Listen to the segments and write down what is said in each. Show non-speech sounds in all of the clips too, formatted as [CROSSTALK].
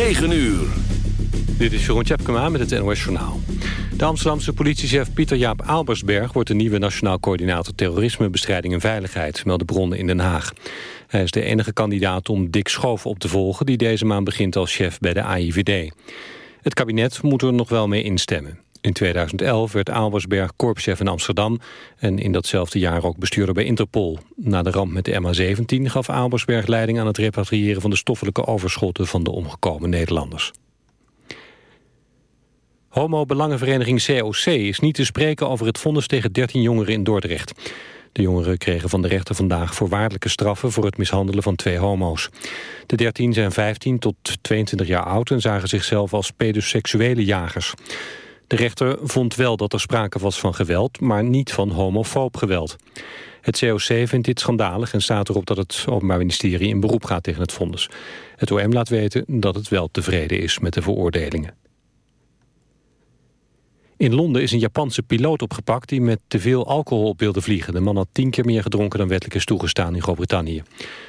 9 uur. Dit is Jeroen Tjepkema met het NOS Journaal. De Amsterdamse politiechef Pieter-Jaap Aalbersberg... wordt de nieuwe Nationaal Coördinator Terrorismebestrijding en Veiligheid... melden bronnen in Den Haag. Hij is de enige kandidaat om Dick Schoof op te volgen... die deze maand begint als chef bij de AIVD. Het kabinet moet er nog wel mee instemmen. In 2011 werd Aalbersberg korpschef in Amsterdam... en in datzelfde jaar ook bestuurder bij Interpol. Na de ramp met de MH17 gaf Aalbersberg leiding aan het repatriëren... van de stoffelijke overschotten van de omgekomen Nederlanders. Homo-belangenvereniging COC is niet te spreken over het vonnis tegen 13 jongeren in Dordrecht. De jongeren kregen van de rechter vandaag voorwaardelijke straffen voor het mishandelen van twee homo's. De 13 zijn 15 tot 22 jaar oud en zagen zichzelf als pedoseksuele jagers. De rechter vond wel dat er sprake was van geweld, maar niet van homofoob geweld. Het COC vindt dit schandalig en staat erop dat het Openbaar Ministerie in beroep gaat tegen het vonnis. Het OM laat weten dat het wel tevreden is met de veroordelingen. In Londen is een Japanse piloot opgepakt die met te veel alcohol op wilde vliegen. De man had tien keer meer gedronken dan wettelijk is toegestaan in Groot-Brittannië.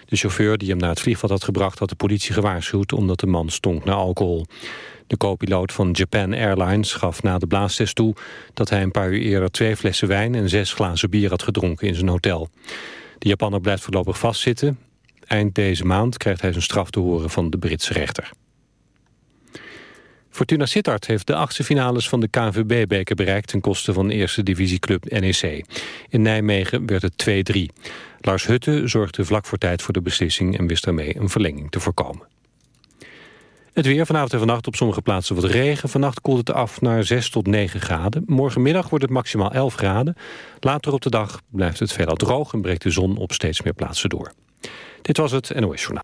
De chauffeur die hem naar het vliegveld had gebracht had de politie gewaarschuwd omdat de man stonk naar alcohol. De co-piloot van Japan Airlines gaf na de blaastest toe dat hij een paar uur eerder twee flessen wijn en zes glazen bier had gedronken in zijn hotel. De Japanner blijft voorlopig vastzitten. Eind deze maand krijgt hij zijn straf te horen van de Britse rechter. Fortuna Sittard heeft de achtste finales van de KNVB-beker bereikt... ten koste van eerste divisieclub NEC. In Nijmegen werd het 2-3. Lars Hutte zorgde vlak voor tijd voor de beslissing... en wist daarmee een verlenging te voorkomen. Het weer vanavond en vannacht op sommige plaatsen wat regen. Vannacht koelt het af naar 6 tot 9 graden. Morgenmiddag wordt het maximaal 11 graden. Later op de dag blijft het veelal droog... en breekt de zon op steeds meer plaatsen door. Dit was het NOS Journaal.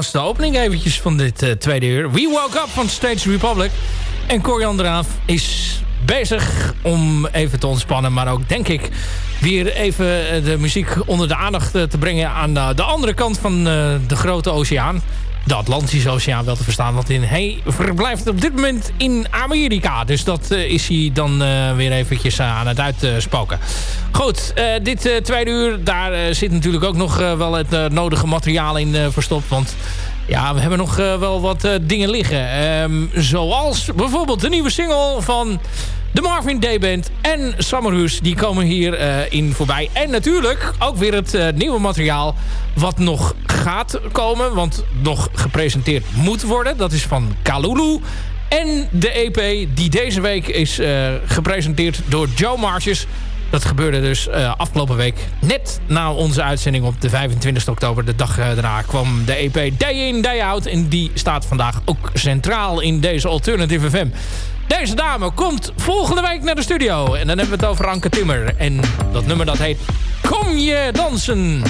Was de opening eventjes van dit uh, tweede uur. We Woke Up van Stage Republic. En Corian Draaf is bezig om even te ontspannen. Maar ook, denk ik, weer even de muziek onder de aandacht te brengen... aan de andere kant van de grote oceaan de Atlantische Oceaan wel te verstaan. Want in, hij verblijft op dit moment in Amerika. Dus dat is hij dan weer eventjes aan het uitspoken. Goed, dit tweede uur, daar zit natuurlijk ook nog wel het nodige materiaal in verstopt. Want ja, we hebben nog wel wat dingen liggen. Um, zoals bijvoorbeeld de nieuwe single van de Marvin Day Band en Summerhus. Die komen hier in voorbij. En natuurlijk ook weer het nieuwe materiaal wat nog gaat komen. Want nog gepresenteerd moet worden. Dat is van Kalulu. En de EP die deze week is gepresenteerd door Joe Marches. Dat gebeurde dus uh, afgelopen week. Net na onze uitzending op de 25 oktober. De dag uh, daarna kwam de EP Day In, Day Out. En die staat vandaag ook centraal in deze Alternative FM. Deze dame komt volgende week naar de studio. En dan hebben we het over Anke Timmer. En dat nummer dat heet Kom je dansen.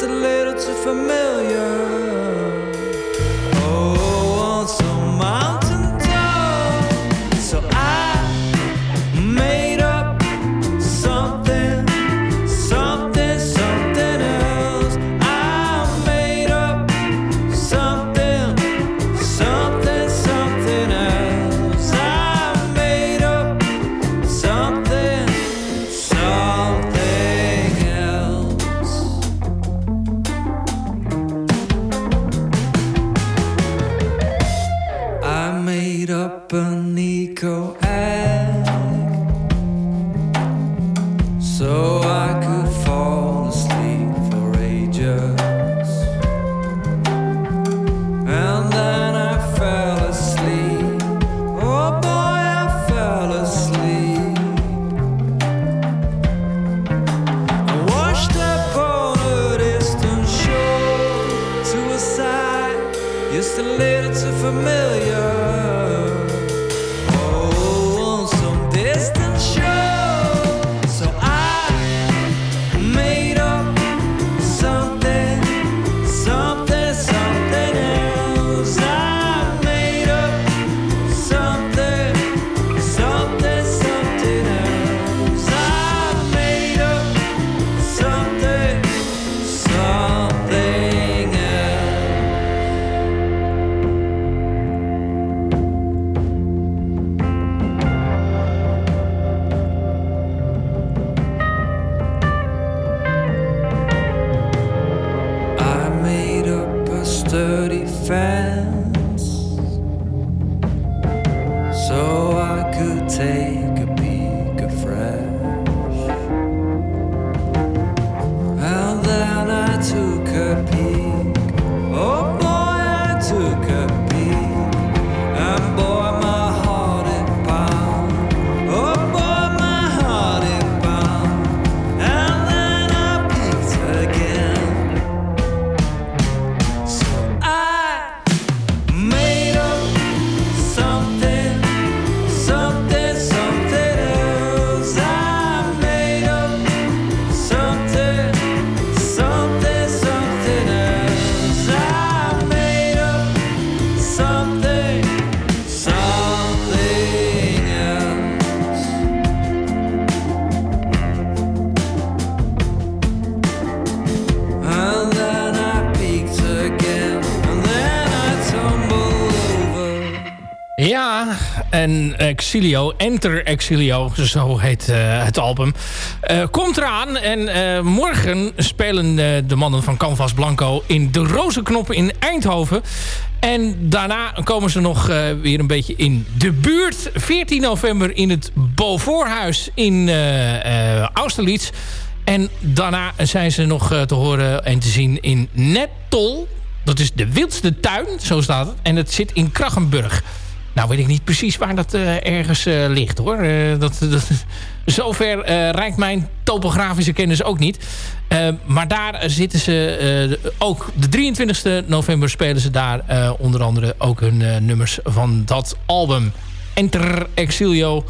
it's a little too familiar. Exilio, Enter Exilio, zo heet eh, het album, eh, komt eraan. En eh, morgen spelen de mannen van Canvas Blanco in de Rozenknop in Eindhoven. En daarna komen ze nog weer een beetje in de buurt. 14 november in het Beauforthuis in Austerlitz. En daarna zijn ze nog te horen en te zien in Nettol. Dat is de wildste tuin, zo staat het. En het zit in Krachenburg. Nou weet ik niet precies waar dat eh, ergens eh, ligt hoor. Eh, dat, dat, [LAUGHS] zover reikt mijn topografische kennis ook niet. Maar daar zitten ze ook. De 23e november spelen ze daar onder andere ook hun nummers van dat album. Enter Exilio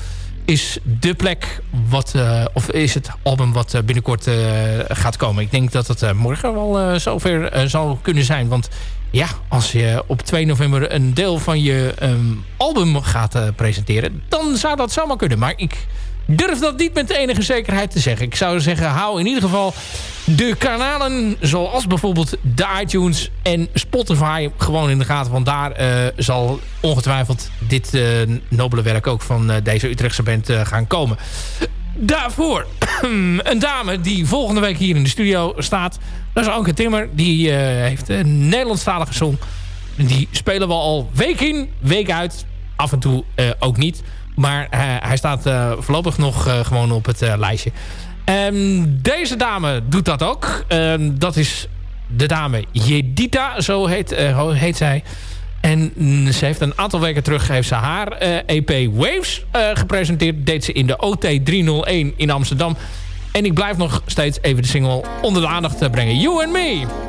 is de plek wat, eh, of is het album wat eh, binnenkort eh, gaat komen. Ik denk dat het morgen wel zover zal kunnen zijn. Want ja, als je op 2 november een deel van je ehm, album gaat presenteren... dan zou dat zomaar kunnen. Maar ik durf dat niet met enige zekerheid te zeggen. Ik zou zeggen, hou in ieder geval de kanalen zoals bijvoorbeeld de iTunes en Spotify gewoon in de gaten. Want daar eh, zal ongetwijfeld dit eh, nobele werk ook van eh, deze Utrechtse band gaan komen. Daarvoor [CLEARS THROAT] een dame die volgende week hier in de studio staat. Dat is Anke Timmer. Die heeft een Nederlandstalige song. Die spelen we al week in, week uit. Af en toe ook niet. Maar eh, hij staat eh, voorlopig nog eh, gewoon op het lijstje. Ehm, deze dame doet dat ook. Ehm, dat is de dame Jedita, zo heet, heet zij. En mm, ze heeft een aantal weken terug heeft ze haar EP Waves eh, gepresenteerd. Deed ze in de OT 301 in Amsterdam. En ik blijf nog steeds even de single onder de aandacht brengen. You and Me.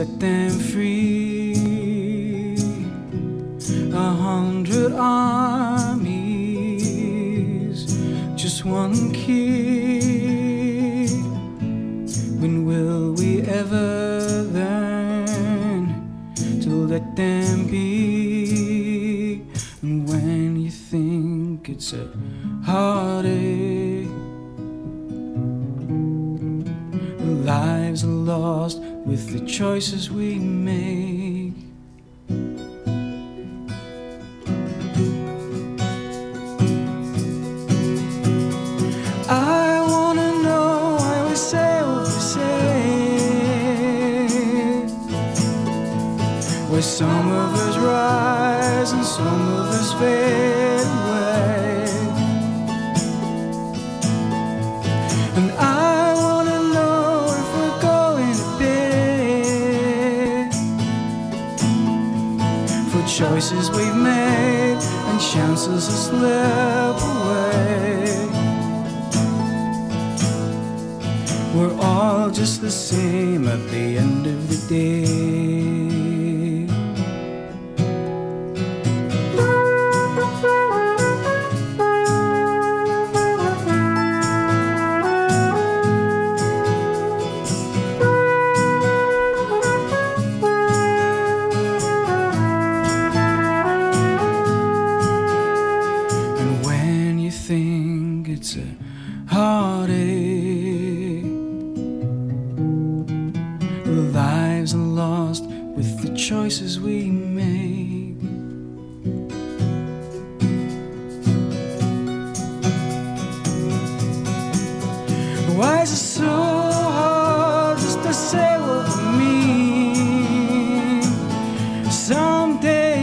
set them free. A hundred armies, just one key. When will we ever learn to let them be? And when you think it's a choices we made.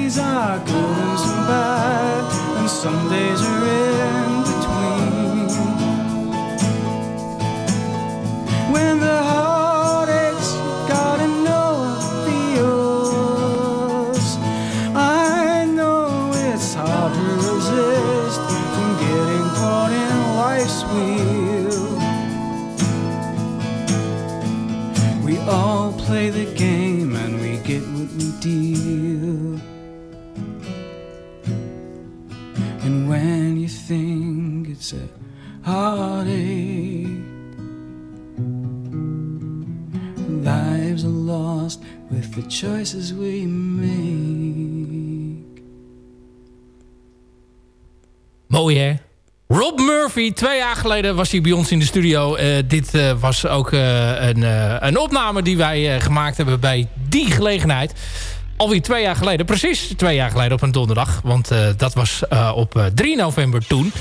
Days are good and some bad, and some days are lives are lost with the choices we make. Mooi hè? Rob Murphy, twee jaar geleden was hij bij ons in de studio. Eh, dit eh, was ook eh, een, een opname die wij gemaakt hebben bij die gelegenheid. Alweer twee jaar geleden, precies twee jaar geleden op een donderdag. Want eh, dat was eh, op eh, 3 november toen.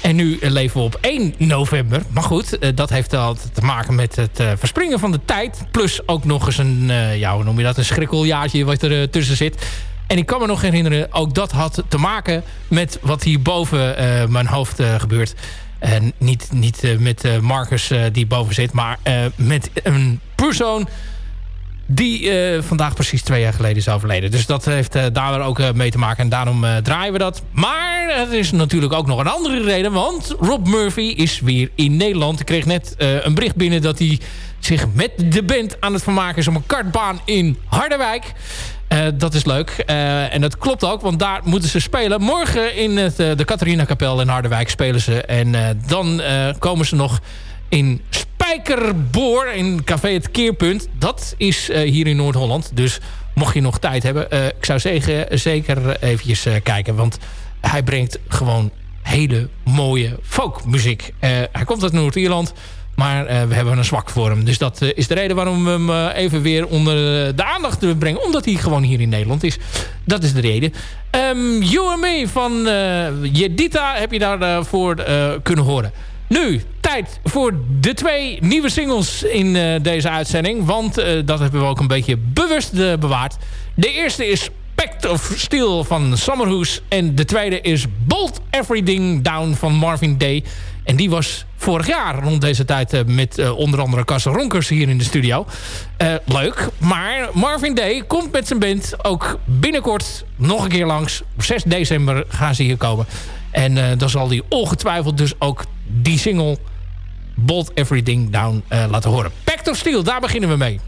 En nu eh, leven we op 1 november. Maar goed, eh, dat heeft altijd te maken met het eh, verspringen van de tijd. Plus ook nog eens een, eh, ja, hoe noem je dat, een schrikkeljaartje wat er eh, tussen zit. En ik kan me nog herinneren, ook dat had te maken met wat hier boven eh, mijn hoofd eh, gebeurt. En niet, niet eh, met eh, Marcus eh, die boven zit, maar eh, met een persoon die eh, vandaag precies twee jaar geleden is overleden. Dus dat heeft eh, daar ook eh, mee te maken. En daarom draaien we dat. Maar er is natuurlijk ook nog een andere reden. Want Rob Murphy is weer in Nederland. Ik kreeg net een bericht binnen dat hij zich met de band aan het vermaken is... op een kartbaan in Harderwijk. Dat is leuk. En dat klopt ook, want daar moeten ze spelen. Morgen in het, de Catharina Kapel in Harderwijk spelen ze. En dan komen ze nog in Spijkerboor in Café Het Keerpunt. Dat is eh, hier in Noord-Holland. Dus mocht je nog tijd hebben, eh, ik zou zeggen, zeker eventjes eh, kijken. Want hij brengt gewoon hele mooie folkmuziek. Hij komt uit Noord-Ierland. Maar we hebben een zwak voor hem. Dus dat is de reden waarom we hem even weer onder de aandacht willen brengen. Omdat hij gewoon hier in Nederland is. Dat is de reden. Ehm you and Me van Jedita heb je daarvoor voor kunnen horen. Nu, tijd voor de twee nieuwe singles in eh, deze uitzending. Want eh, dat hebben we ook een beetje bewust eh, bewaard. De eerste is Pact of Steel van Summerhoes. En de tweede is Bolt Everything Down van Marvin Day. En die was vorig jaar rond deze tijd met onder andere Kasse Ronkers hier in de studio. Leuk, maar Marvin Day komt met zijn band ook binnenkort nog een keer langs. Op 6 december gaan ze hier komen. En dan zal hij ongetwijfeld dus ook die single Bolt Everything Down eh, laten horen. Pact of Steel, daar beginnen we mee.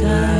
time.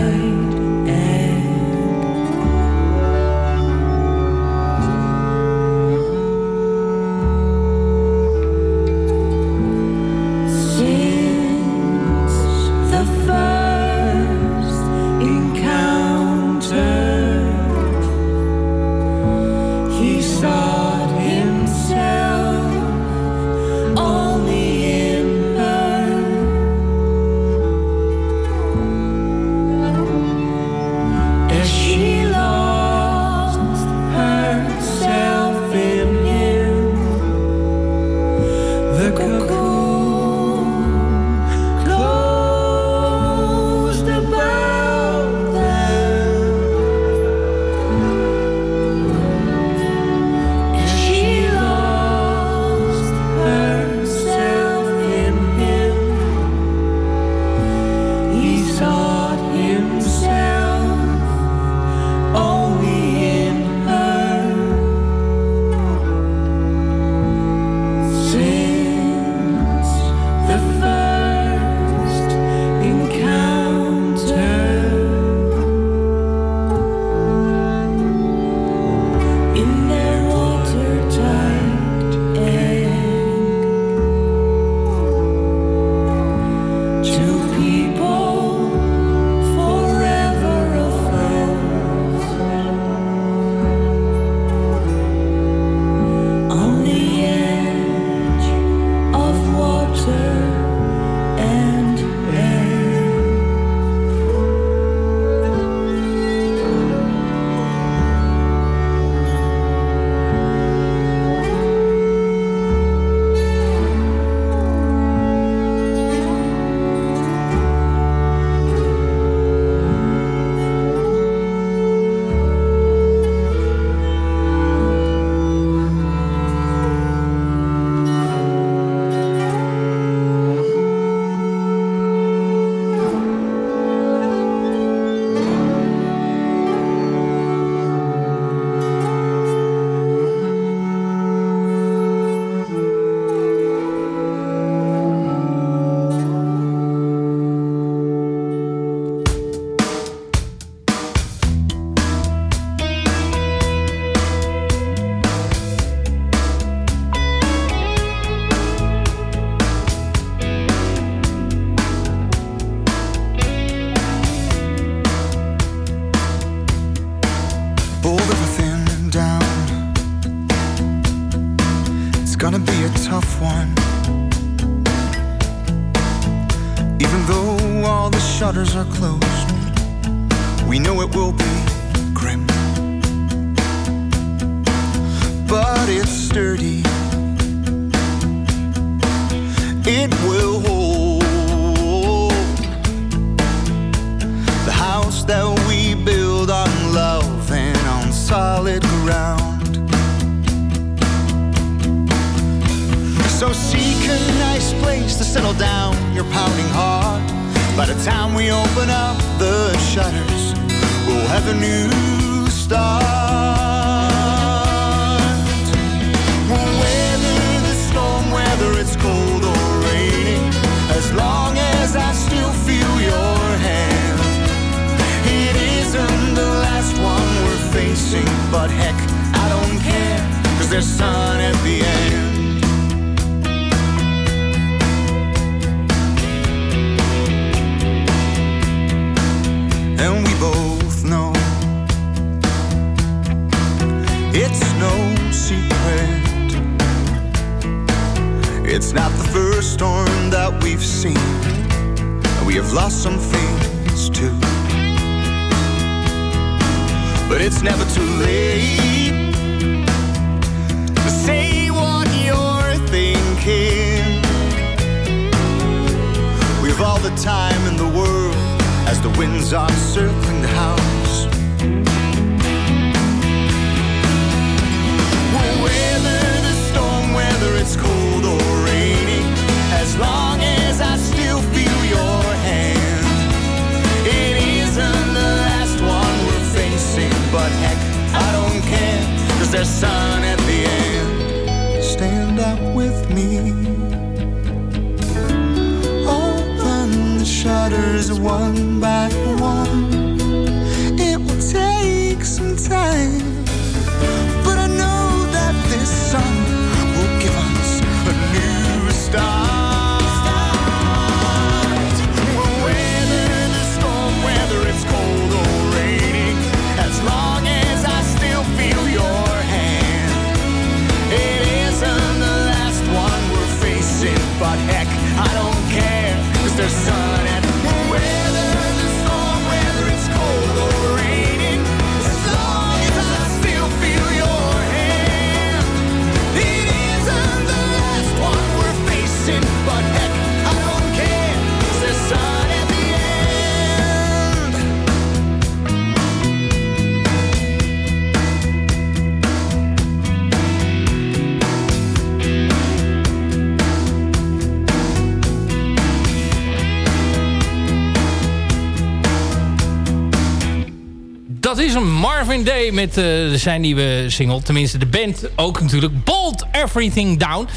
Een Marvin Day met eh, zijn nieuwe single. Tenminste, de band ook natuurlijk. Bold Everything Down.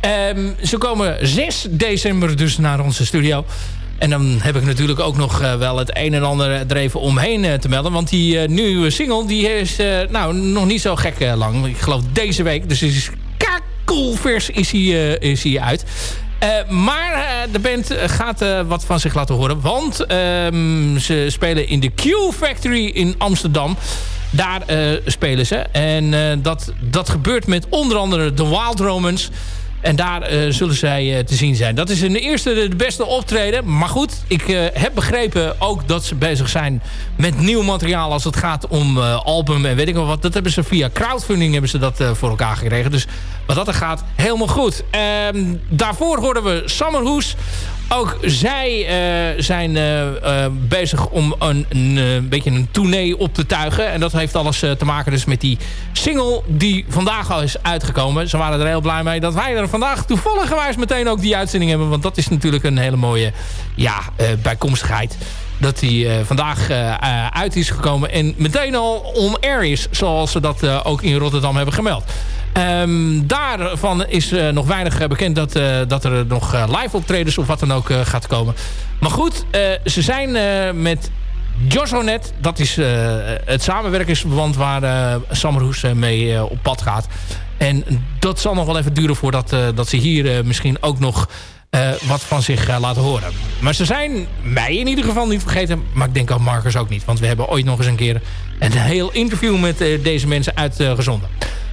Ehm, ze komen 6 december dus naar onze studio. En dan heb ik natuurlijk ook nog eh, wel het een en ander er even omheen eh, te melden. Want die nieuwe single die is nou, nog niet zo gek lang. Ik geloof deze week. Dus is kakelvers is hij, is hij uit. Eh, maar eh, de band eh, gaat wat van zich laten horen. Want ehm, ze spelen in de Q Factory in Amsterdam. Daar spelen ze. En dat, dat gebeurt met onder andere The Wild Romans. En daar zullen zij te zien zijn. Dat is een eerste de beste optreden. Maar goed, ik heb begrepen ook dat ze bezig zijn met nieuw materiaal... als het gaat om album en weet ik wel wat. Dat hebben ze via crowdfunding hebben ze dat voor elkaar gekregen. Dus wat dat gaat, helemaal goed. Ehm, daarvoor hoorden we Summerhoes. Ook zij eh, zijn eh, eh, bezig om een, een beetje een tournee op te tuigen. En dat heeft alles te maken dus met die single die vandaag al is uitgekomen. Ze waren er heel blij mee dat wij er vandaag toevallig meteen ook die uitzending hebben. Want dat is natuurlijk een hele mooie ja, bijkomstigheid. Dat die vandaag uit is gekomen en meteen al on air is. Zoals ze dat ook in Rotterdam hebben gemeld. Ehm, daarvan is eh, nog weinig eh, bekend dat, eh, dat er nog live optredens of wat dan ook gaat komen. Maar goed, ze zijn met Josonet, dat is het samenwerkingsverband waar Summerhoes eh, mee op pad gaat. En dat zal nog wel even duren voordat dat ze hier misschien ook nog wat van zich laten horen. Maar ze zijn mij in ieder geval niet vergeten. Maar ik denk ook Marcus ook niet. Want we hebben ooit nog eens een keer een heel interview met deze mensen uitgezonden.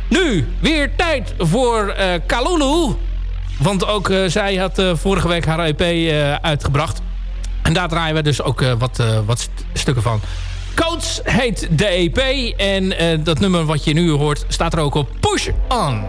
Nu weer tijd voor uh, Kalulu. Want ook eh, zij had eh, vorige week haar EP uitgebracht. En daar draaien we dus ook wat, wat stukken van. Coach heet de EP. En dat nummer wat je nu hoort staat er ook op Push On.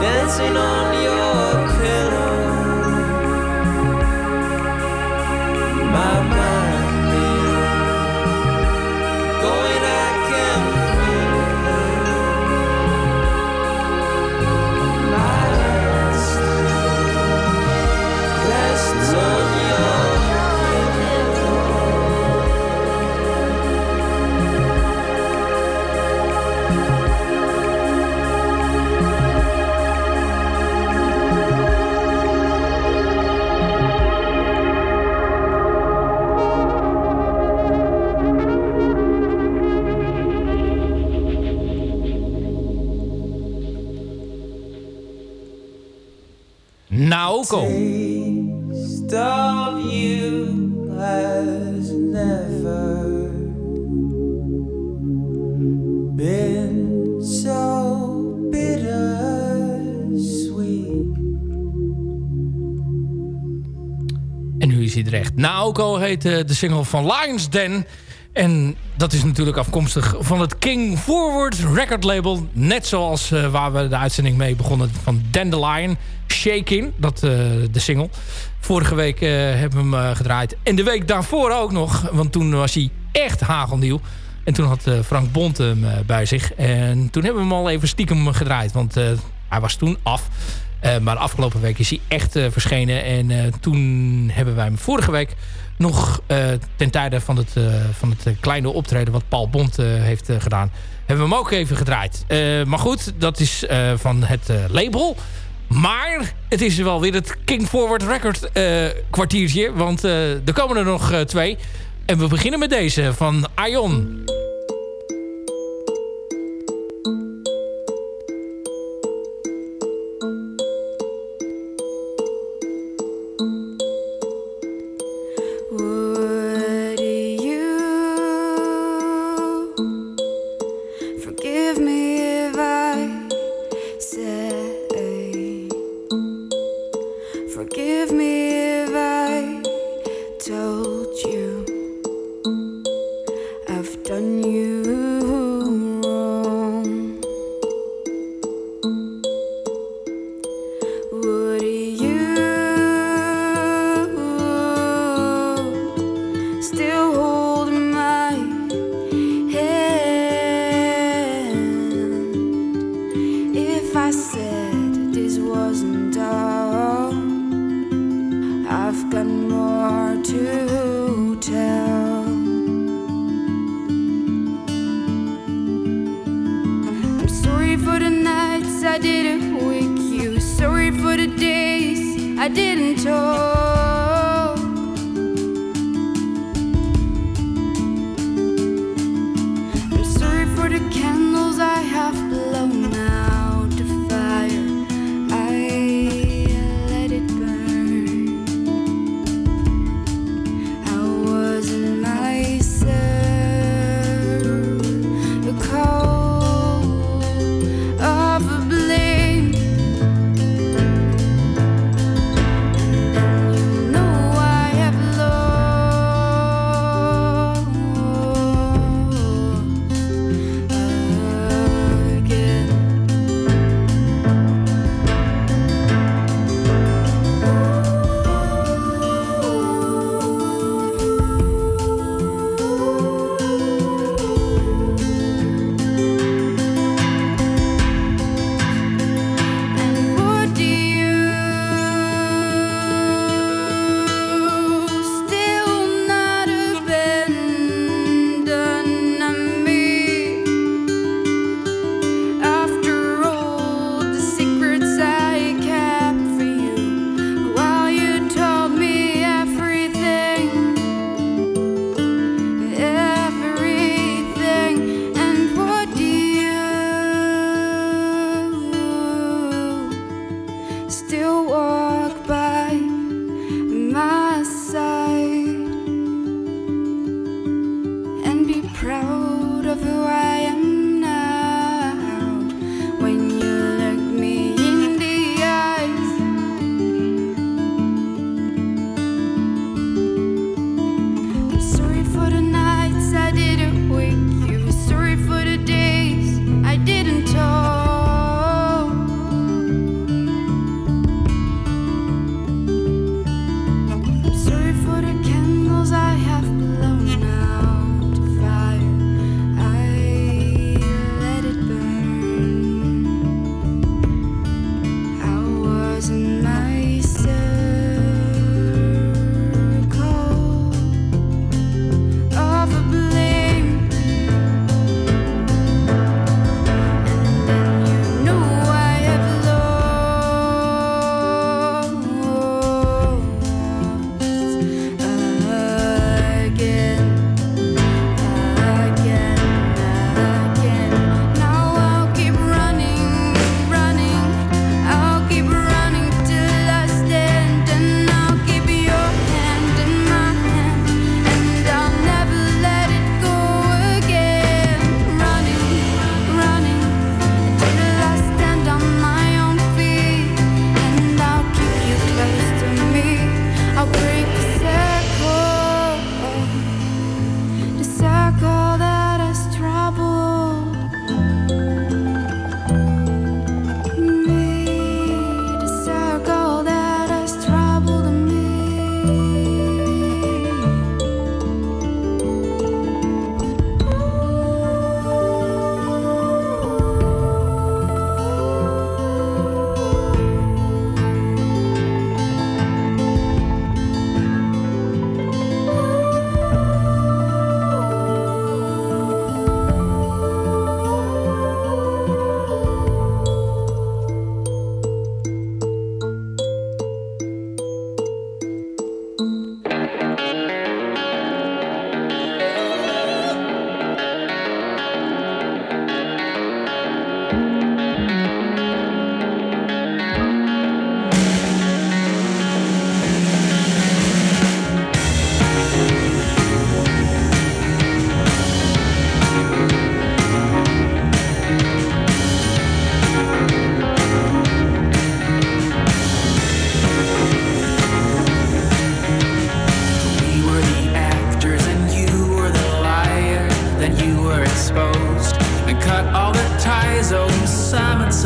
Dancing on En nu is hij er echt. Naoko heet eh, de single van Lions Den. En dat is natuurlijk afkomstig van het King Forward record label. Net zoals eh, waar we de uitzending mee begonnen van Dandelion. Shaking, dat, eh, de single. Vorige week eh, hebben we hem gedraaid. En de week daarvoor ook nog. Want toen was hij echt hagelnieuw. En toen had Frank Bont hem bij zich. En toen hebben we hem al even stiekem gedraaid. Want hij was toen af. Maar de afgelopen week is hij echt verschenen. En toen hebben wij hem vorige week nog eh, ten tijde van het, eh, van het eh, kleine optreden... wat Paul Bont eh, heeft gedaan... hebben we hem ook even gedraaid. Maar goed, dat is van het label. Maar het is wel weer het King Forward Record kwartiertje. Want er komen er nog twee. En we beginnen met deze van Aion.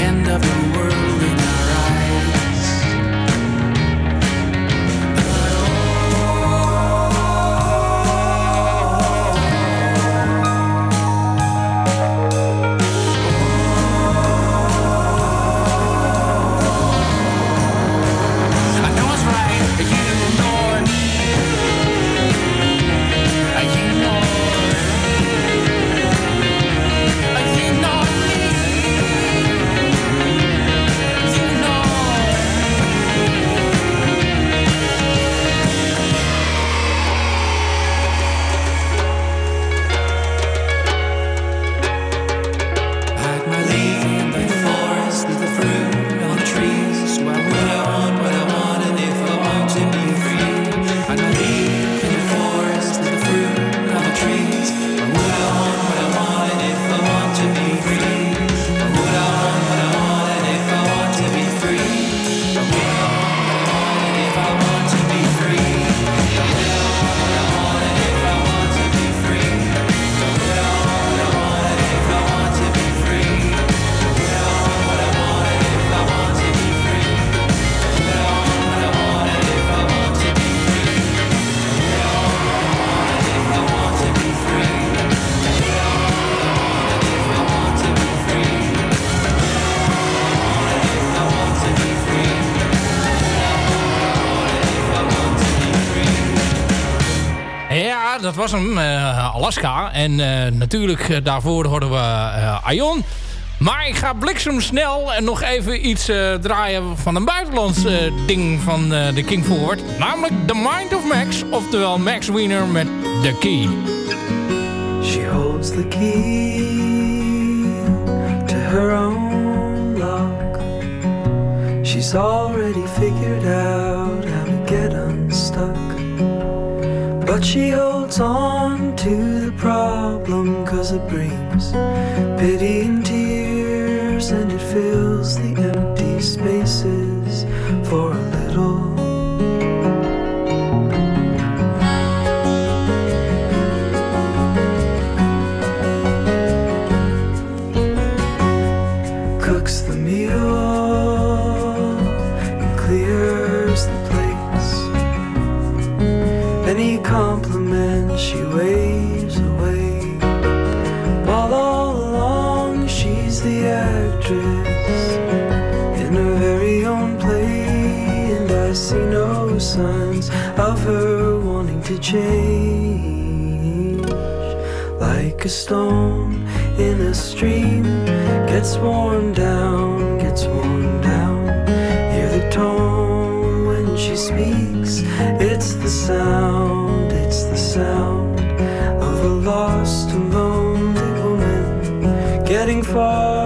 end of the Eh, Alaska. En eh, natuurlijk, eh, daarvoor hoorden we Aion. Maar ik ga bliksemsnel en nog even iets draaien van een buitenlands ding van de The King Forward. Namelijk The Mind of Max, oftewel Max Wiener met The Key. She holds the key to her own lock. She's already figured out how get unstuck. She holds on to the problem cause it brings pity and tears and it fills the empty spaces she's the actress in her very own play, and I see no signs of her wanting to change. Like a stone in a stream, gets worn down, gets worn down. Hear the tone when she speaks, it's the sound, it's the sound of a lost heading for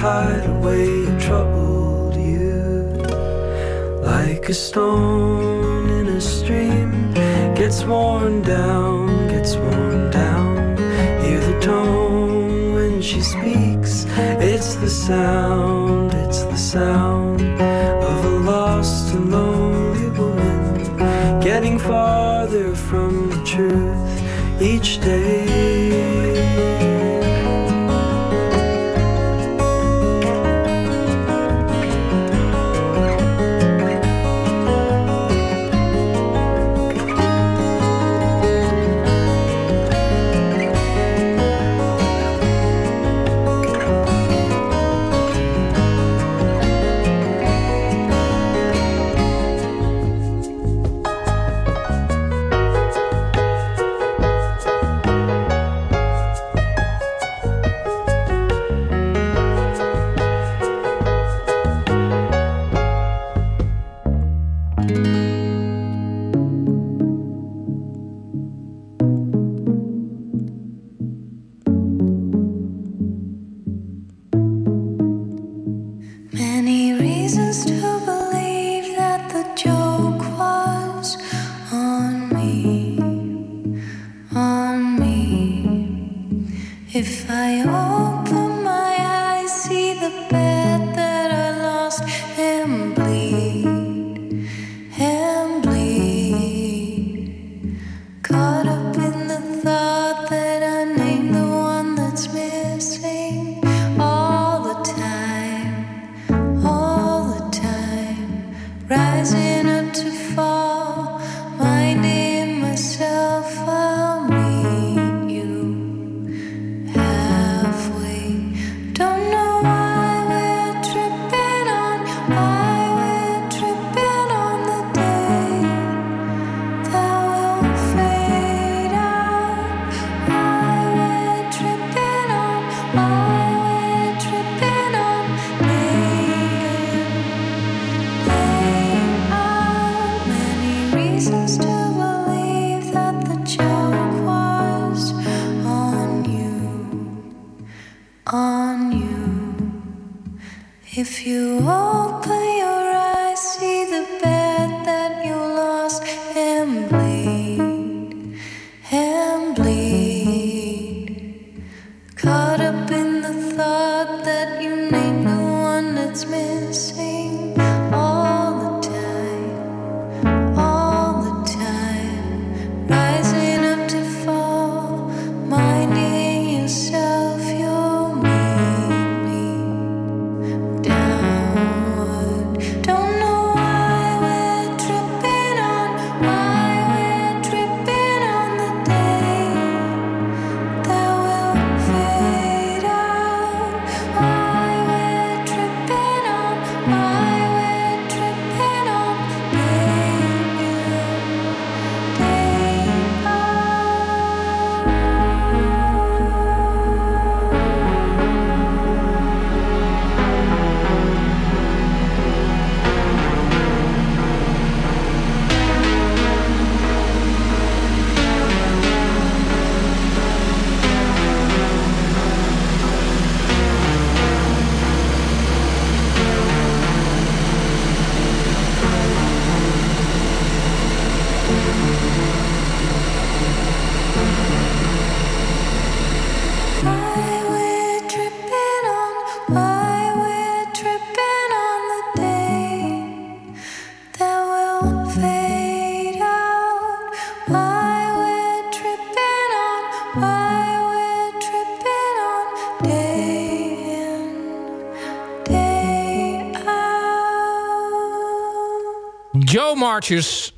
hide away a troubled youth. Like a stone in a stream, gets worn down, gets worn down. Hear the tone when she speaks, it's the sound, it's the sound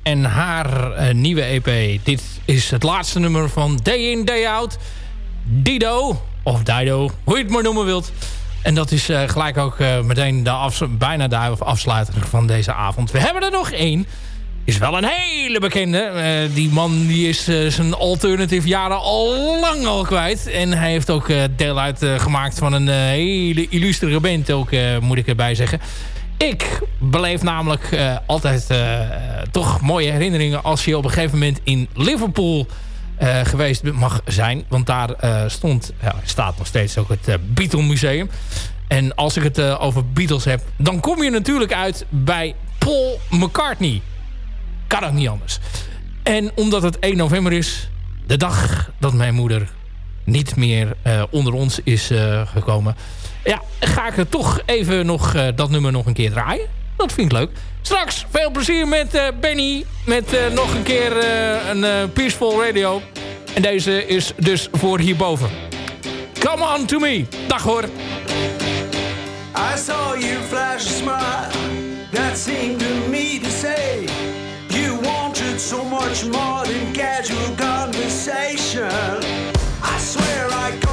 En haar eh, nieuwe EP. Dit is het laatste nummer van Day In, Day Out. Dido, of Dido, hoe je het maar noemen wilt. En dat is eh, gelijk ook eh, meteen de bijna de afsluiter van deze avond. We hebben er nog één. Is wel een hele bekende. Die man die is zijn alternative jaren al lang al kwijt. En hij heeft ook deel uitgemaakt van een hele illustere band ook, moet ik erbij zeggen. Ik beleef namelijk eh, altijd eh, toch mooie herinneringen... als je op een gegeven moment in Liverpool eh, geweest mag zijn. Want daar stond, ja, staat nog steeds ook het uh, Beatle Museum. En als ik het over Beatles heb... dan kom je natuurlijk uit bij Paul McCartney. Kan ook niet anders. En omdat het 1 november is... de dag dat mijn moeder niet meer eh, onder ons is eh, gekomen... ja, ga ik er toch even nog eh, dat nummer nog een keer draaien. Dat vind ik leuk. Straks veel plezier met Benny. Met nog een keer een Peaceful Radio. En deze is dus voor hierboven. Come on to me. Dag hoor. I saw you flash a smile that seemed to me to say you wanted so much more than casual conversation. Swear I